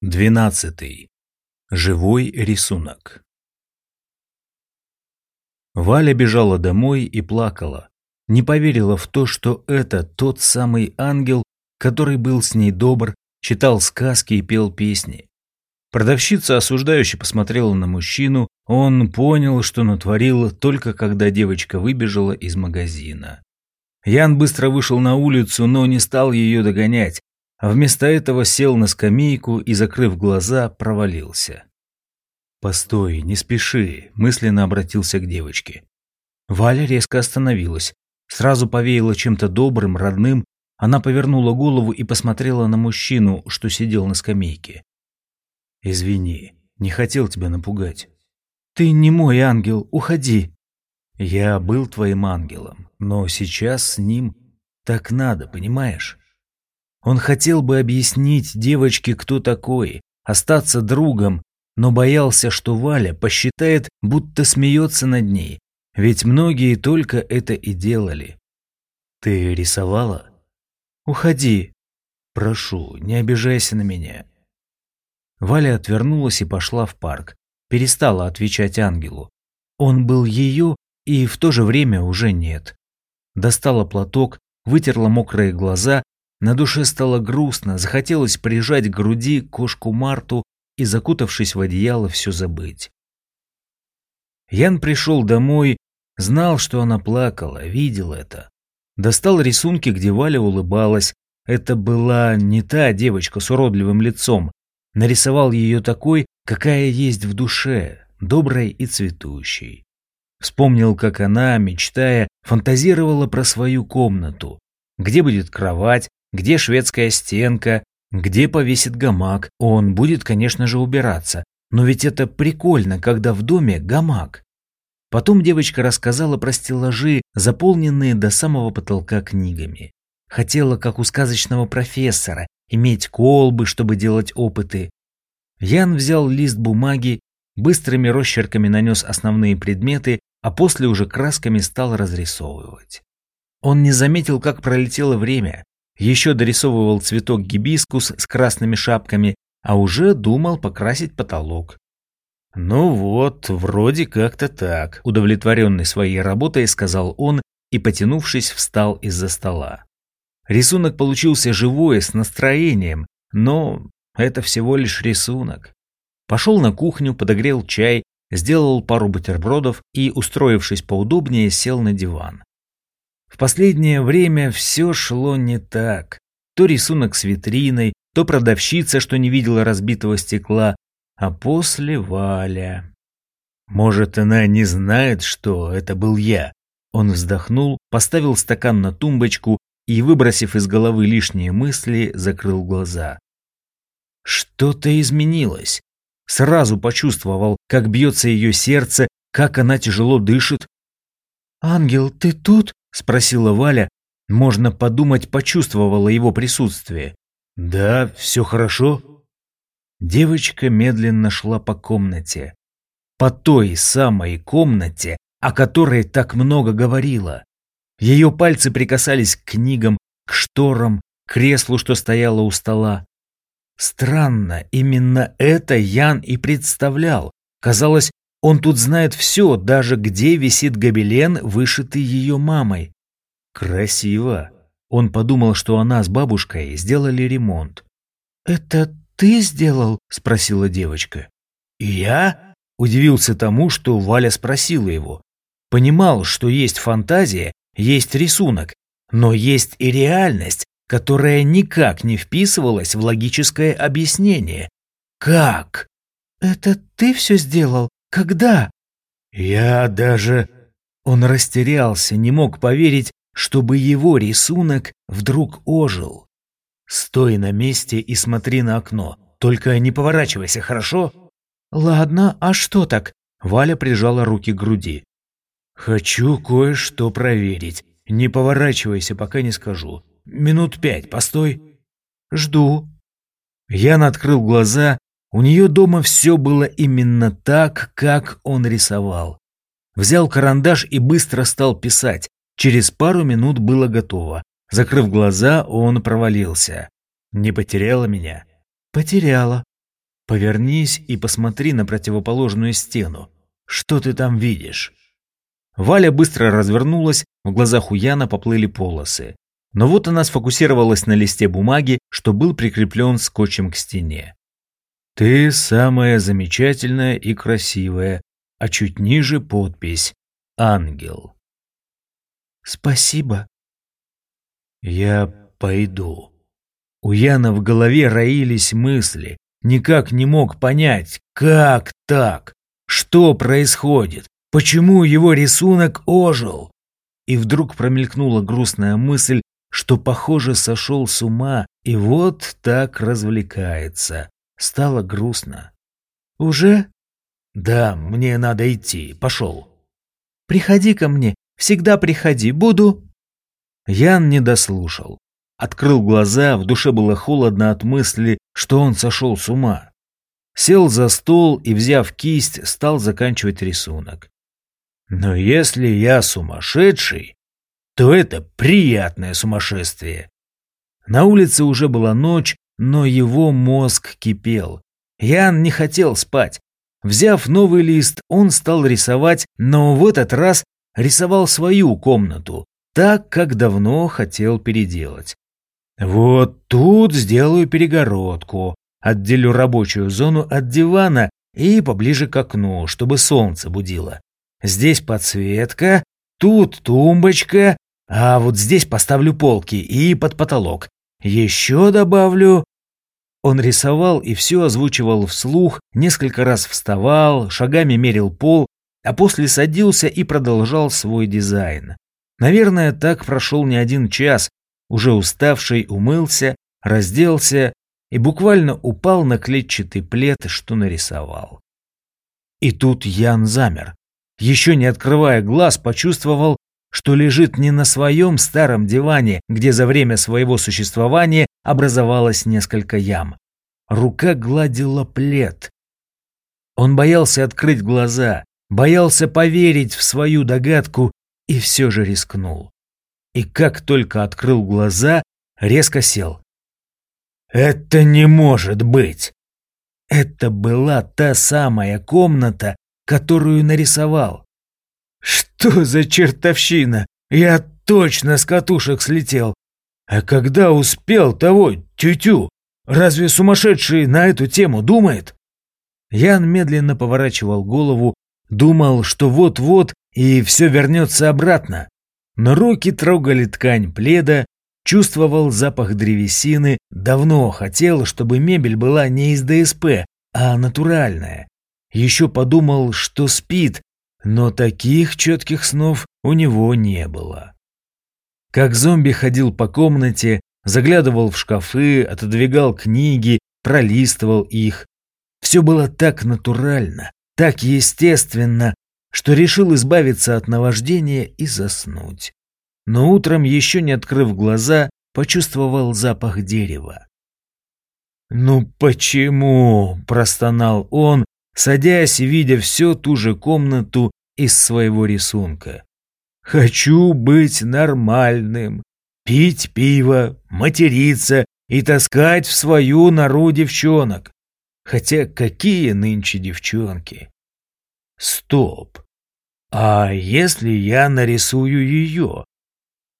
Двенадцатый. Живой рисунок. Валя бежала домой и плакала. Не поверила в то, что это тот самый ангел, который был с ней добр, читал сказки и пел песни. Продавщица осуждающе посмотрела на мужчину, он понял, что натворил только когда девочка выбежала из магазина. Ян быстро вышел на улицу, но не стал ее догонять, вместо этого сел на скамейку и, закрыв глаза, провалился. «Постой, не спеши», – мысленно обратился к девочке. Валя резко остановилась. Сразу повеяло чем-то добрым, родным. Она повернула голову и посмотрела на мужчину, что сидел на скамейке. «Извини, не хотел тебя напугать». «Ты не мой ангел, уходи». «Я был твоим ангелом, но сейчас с ним так надо, понимаешь?» Он хотел бы объяснить девочке, кто такой, остаться другом, но боялся, что Валя посчитает, будто смеется над ней, ведь многие только это и делали. «Ты рисовала?» «Уходи». «Прошу, не обижайся на меня». Валя отвернулась и пошла в парк, перестала отвечать ангелу. Он был ее и в то же время уже нет. Достала платок, вытерла мокрые глаза на душе стало грустно, захотелось прижать к груди кошку Марту и, закутавшись в одеяло, все забыть. Ян пришел домой, знал, что она плакала, видел это. Достал рисунки, где Валя улыбалась. Это была не та девочка с уродливым лицом. Нарисовал ее такой, какая есть в душе, доброй и цветущей. Вспомнил, как она, мечтая, фантазировала про свою комнату. Где будет кровать, где шведская стенка, где повесит гамак. Он будет, конечно же, убираться. Но ведь это прикольно, когда в доме гамак. Потом девочка рассказала про стеллажи, заполненные до самого потолка книгами. Хотела, как у сказочного профессора, иметь колбы, чтобы делать опыты. Ян взял лист бумаги, быстрыми росчерками нанес основные предметы, а после уже красками стал разрисовывать. Он не заметил, как пролетело время. Еще дорисовывал цветок гибискус с красными шапками, а уже думал покрасить потолок. «Ну вот, вроде как-то так», – удовлетворенный своей работой, сказал он и, потянувшись, встал из-за стола. Рисунок получился живой, с настроением, но это всего лишь рисунок. Пошел на кухню, подогрел чай, сделал пару бутербродов и, устроившись поудобнее, сел на диван. В последнее время все шло не так. То рисунок с витриной, то продавщица, что не видела разбитого стекла, а после Валя. Может, она не знает, что это был я. Он вздохнул, поставил стакан на тумбочку и, выбросив из головы лишние мысли, закрыл глаза. Что-то изменилось. Сразу почувствовал, как бьется ее сердце, как она тяжело дышит. «Ангел, ты тут?» – спросила Валя. Можно подумать, почувствовала его присутствие. «Да, все хорошо». Девочка медленно шла по комнате. По той самой комнате, о которой так много говорила. Ее пальцы прикасались к книгам, к шторам, к креслу, что стояло у стола. Странно, именно это Ян и представлял. Казалось, он тут знает все, даже где висит гобелен, вышитый ее мамой. Красиво. Он подумал, что она с бабушкой сделали ремонт. «Это ты сделал?» – спросила девочка. «Я?» – удивился тому, что Валя спросила его. Понимал, что есть фантазия, есть рисунок, но есть и реальность, которая никак не вписывалась в логическое объяснение. «Как?» «Это ты все сделал?» Когда? Я даже... Он растерялся, не мог поверить, чтобы его рисунок вдруг ожил. Стой на месте и смотри на окно. Только не поворачивайся, хорошо? Ладно, а что так? Валя прижала руки к груди. Хочу кое-что проверить. Не поворачивайся, пока не скажу. Минут пять, постой. Жду. Ян открыл глаза у нее дома все было именно так, как он рисовал. Взял карандаш и быстро стал писать. Через пару минут было готово. Закрыв глаза, он провалился. «Не потеряла меня?» «Потеряла». Повернись и посмотри на противоположную стену. Что ты там видишь?» Валя быстро развернулась, в глазах у Яна поплыли полосы. Но вот она сфокусировалась на листе бумаги, что был прикреплен скотчем к стене. «Ты самая замечательная и красивая», а чуть ниже подпись «Ангел». «Спасибо». «Я пойду». У Яна в голове роились мысли. Никак не мог понять, как так? Что происходит? Почему его рисунок ожил? И вдруг промелькнула грустная мысль, что, похоже, сошел с ума и вот так развлекается. Стало грустно. «Уже?» «Да, мне надо идти. Пошел». «Приходи ко мне. Всегда приходи. Буду...» Ян не дослушал. Открыл глаза, в душе было холодно от мысли, что он сошел с ума. Сел за стол и, взяв кисть, стал заканчивать рисунок. Но если я сумасшедший, то это приятное сумасшествие. На улице уже была ночь, но его мозг кипел. Ян не хотел спать. Взяв новый лист, он стал рисовать, но в этот раз рисовал свою комнату, так, как давно хотел переделать. Вот тут сделаю перегородку, отделю рабочую зону от дивана и поближе к окну, чтобы солнце будило. Здесь подсветка, тут тумбочка, а вот здесь поставлю полки и под потолок. Еще добавлю... Он рисовал и все озвучивал вслух, несколько раз вставал, шагами мерил пол, а после садился и продолжал свой дизайн. Наверное, так прошел не один час, уже уставший умылся, разделся и буквально упал на клетчатый плед, что нарисовал. И тут Ян замер еще не открывая глаз, почувствовал, что лежит не на своем старом диване, где за время своего существования образовалось несколько ям. Рука гладила плед. Он боялся открыть глаза, боялся поверить в свою догадку и все же рискнул. И как только открыл глаза, резко сел. «Это не может быть!» Это была та самая комната, которую нарисовал. Что за чертовщина? Я точно с катушек слетел. А когда успел того тю-тю? Разве сумасшедший на эту тему думает? Ян медленно поворачивал голову, думал, что вот-вот и все вернется обратно. Но руки трогали ткань пледа, чувствовал запах древесины, давно хотел, чтобы мебель была не из ДСП, а натуральная. Еще подумал, что спит, но таких четких снов у него не было. Как зомби ходил по комнате, заглядывал в шкафы, отодвигал книги, пролистывал их. Все было так натурально, так естественно, что решил избавиться от наваждения и заснуть. Но утром, еще не открыв глаза, почувствовал запах дерева. «Ну почему?» – простонал он, садясь и видя всю ту же комнату из своего рисунка. «Хочу быть нормальным, пить пиво, материться и таскать в свою нору девчонок. Хотя какие нынче девчонки? Стоп! А если я нарисую ее?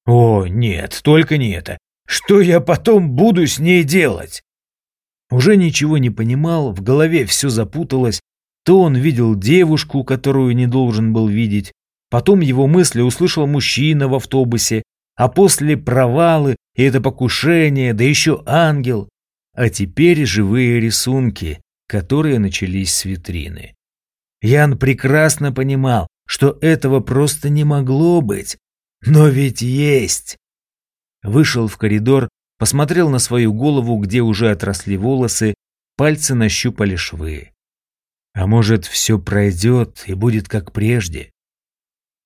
О, нет, только не это. Что я потом буду с ней делать? Уже ничего не понимал, в голове все запуталось, то он видел девушку, которую не должен был видеть, потом его мысли услышал мужчина в автобусе, а после провалы и это покушение, да еще ангел, а теперь живые рисунки, которые начались с витрины. Ян прекрасно понимал, что этого просто не могло быть, но ведь есть. Вышел в коридор, посмотрел на свою голову, где уже отросли волосы, пальцы нащупали швы. А может, все пройдет и будет как прежде?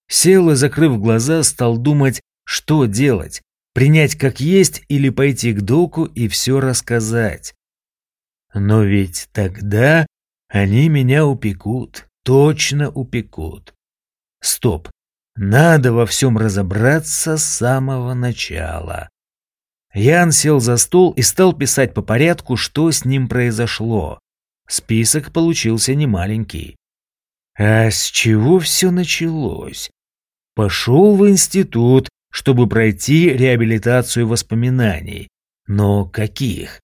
Сел и, закрыв глаза, стал думать, что делать, принять как есть или пойти к доку и все рассказать. Но ведь тогда они меня упекут, точно упекут. Стоп, надо во всем разобраться с самого начала. Ян сел за стол и стал писать по порядку, что с ним произошло. Список получился немаленький. А с чего все началось? Пошел в институт, чтобы пройти реабилитацию воспоминаний. Но каких?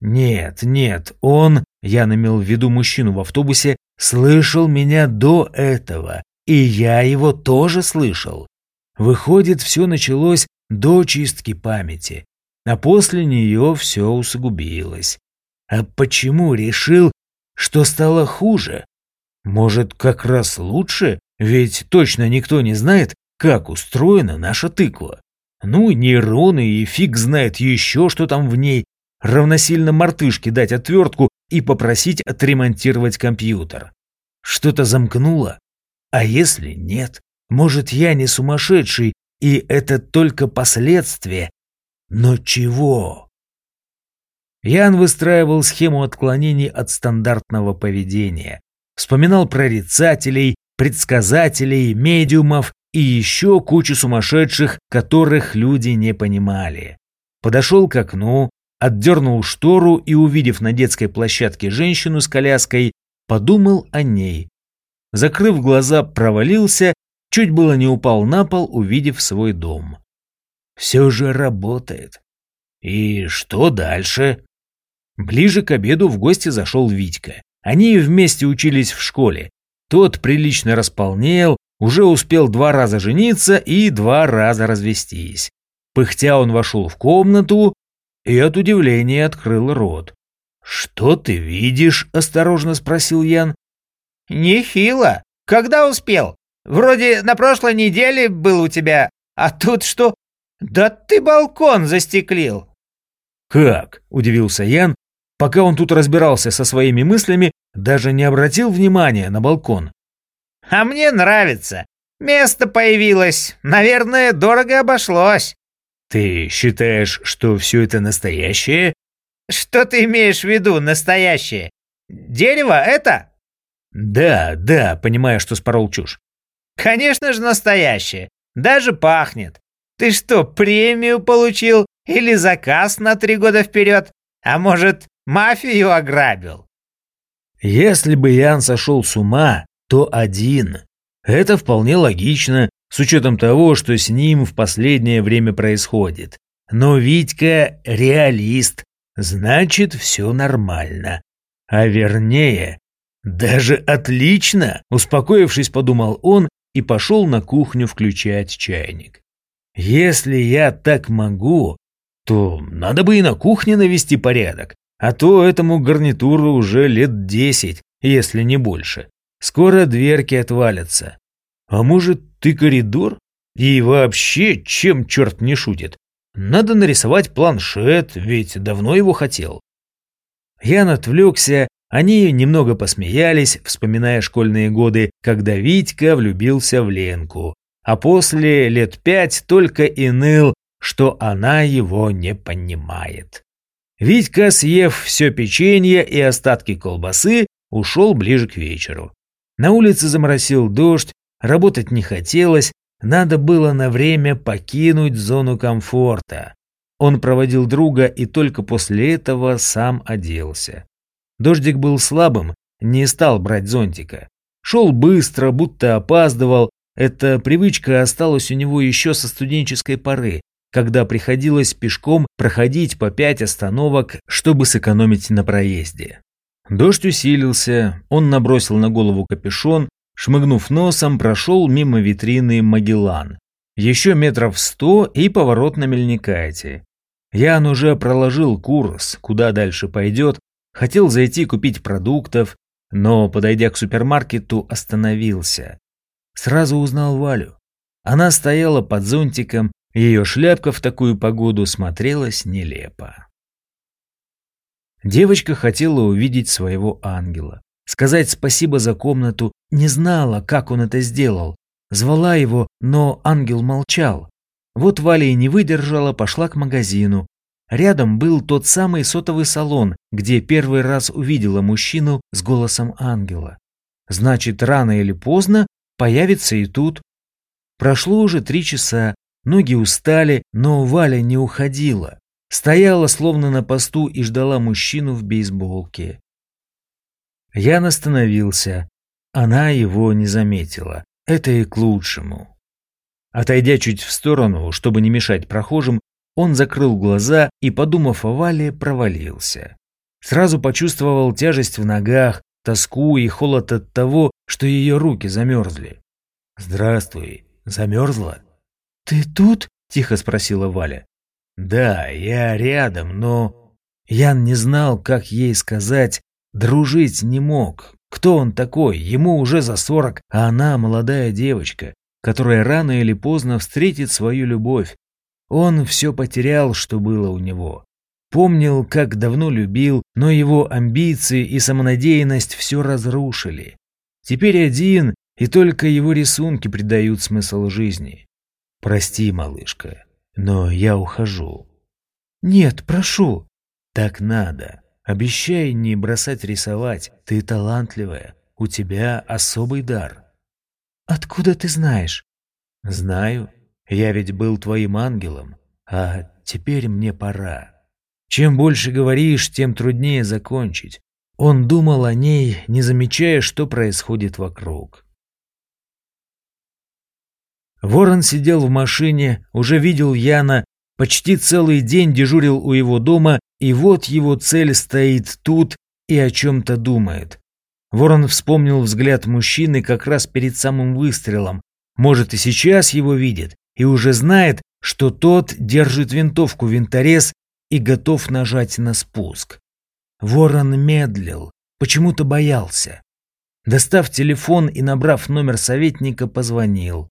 Нет, нет, он, я намел в виду мужчину в автобусе, слышал меня до этого, и я его тоже слышал. Выходит, все началось до чистки памяти, а после нее все усугубилось. А почему решил, что стало хуже? Может, как раз лучше? Ведь точно никто не знает, как устроена наша тыква. Ну, нейроны и фиг знает еще, что там в ней. Равносильно мартышке дать отвертку и попросить отремонтировать компьютер. Что-то замкнуло? А если нет? Может, я не сумасшедший, и это только последствия? Но чего? Ян выстраивал схему отклонений от стандартного поведения. Вспоминал прорицателей, предсказателей, медиумов и еще кучу сумасшедших, которых люди не понимали. Подошел к окну, отдернул штору и, увидев на детской площадке женщину с коляской, подумал о ней. Закрыв глаза, провалился, чуть было не упал на пол, увидев свой дом. Все же работает. И что дальше? Ближе к обеду в гости зашел Витька. Они вместе учились в школе. Тот прилично располнел, уже успел два раза жениться и два раза развестись. Пыхтя он вошел в комнату и от удивления открыл рот. «Что ты видишь?» – осторожно спросил Ян. «Нехило. Когда успел? Вроде на прошлой неделе был у тебя, а тут что? Да ты балкон застеклил!» «Как?» – удивился Ян. Пока он тут разбирался со своими мыслями, даже не обратил внимания на балкон. «А мне нравится. Место появилось. Наверное, дорого обошлось». «Ты считаешь, что все это настоящее?» «Что ты имеешь в виду, настоящее? Дерево это?» «Да, да, понимаю, что спорол чушь». «Конечно же настоящее. Даже пахнет. Ты что, премию получил или заказ на три года вперед? А может, мафию ограбил?» Если бы Ян сошел с ума, то один. Это вполне логично, с учетом того, что с ним в последнее время происходит. Но Витька реалист, значит, все нормально. А вернее, даже отлично, успокоившись, подумал он и пошел на кухню включать чайник. Если я так могу, то надо бы и на кухне навести порядок, а то этому гарнитуру уже лет десять, если не больше. Скоро дверки отвалятся. А может, ты коридор? И вообще, чем черт не шутит? Надо нарисовать планшет, ведь давно его хотел. Ян отвлекся, они немного посмеялись, вспоминая школьные годы, когда Витька влюбился в Ленку, а после лет пять только и ныл, что она его не понимает. Витька, съев все печенье и остатки колбасы, ушел ближе к вечеру. На улице заморосил дождь, работать не хотелось, надо было на время покинуть зону комфорта. Он проводил друга и только после этого сам оделся. Дождик был слабым, не стал брать зонтика. Шел быстро, будто опаздывал. Эта привычка осталась у него еще со студенческой поры, когда приходилось пешком проходить по пять остановок, чтобы сэкономить на проезде. Дождь усилился, он набросил на голову капюшон, шмыгнув носом, прошел мимо витрины Магеллан. Еще метров сто и поворот на Мельникайте. Ян уже проложил курс, куда дальше пойдет, хотел зайти купить продуктов, но, подойдя к супермаркету, остановился. Сразу узнал Валю. Она стояла под зонтиком, ее шляпка в такую погоду смотрелась нелепо. Девочка хотела увидеть своего ангела. Сказать спасибо за комнату, не знала, как он это сделал. Звала его, но ангел молчал. Вот Валя и не выдержала, пошла к магазину. Рядом был тот самый сотовый салон, где первый раз увидела мужчину с голосом ангела. Значит, рано или поздно появится и тут. Прошло уже три часа, ноги устали, но Валя не уходила. Стояла словно на посту и ждала мужчину в бейсболке. Ян остановился. Она его не заметила. Это и к лучшему. Отойдя чуть в сторону, чтобы не мешать прохожим, он закрыл глаза и, подумав о Вале, провалился. Сразу почувствовал тяжесть в ногах, тоску и холод от того, что ее руки замерзли. «Здравствуй. Замерзла?» «Ты тут?» – тихо спросила Валя. «Да, я рядом, но...» Ян не знал, как ей сказать, дружить не мог. Кто он такой? Ему уже за сорок, а она молодая девочка, которая рано или поздно встретит свою любовь. Он все потерял, что было у него. Помнил, как давно любил, но его амбиции и самонадеянность все разрушили. Теперь один, и только его рисунки придают смысл жизни. Прости, малышка, но я ухожу. Нет, прошу. Так надо. Обещай не бросать рисовать. Ты талантливая. У тебя особый дар. Откуда ты знаешь? Знаю. Я ведь был твоим ангелом. А теперь мне пора. Чем больше говоришь, тем труднее закончить. Он думал о ней, не замечая, что происходит вокруг. Ворон сидел в машине, уже видел Яна, почти целый день дежурил у его дома, и вот его цель стоит тут и о чем-то думает. Ворон вспомнил взгляд мужчины как раз перед самым выстрелом. Может, и сейчас его видит, и уже знает, что тот держит винтовку винторез и готов нажать на спуск. Ворон медлил, почему-то боялся. Достав телефон и набрав номер советника, позвонил.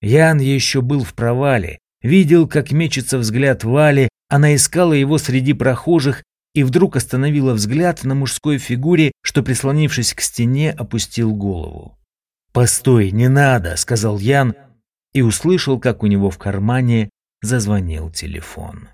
Ян еще был в провале, видел, как мечется взгляд Вали, она искала его среди прохожих и вдруг остановила взгляд на мужской фигуре, что, прислонившись к стене, опустил голову. «Постой, не надо», — сказал Ян, и услышал, как у него в кармане зазвонил телефон.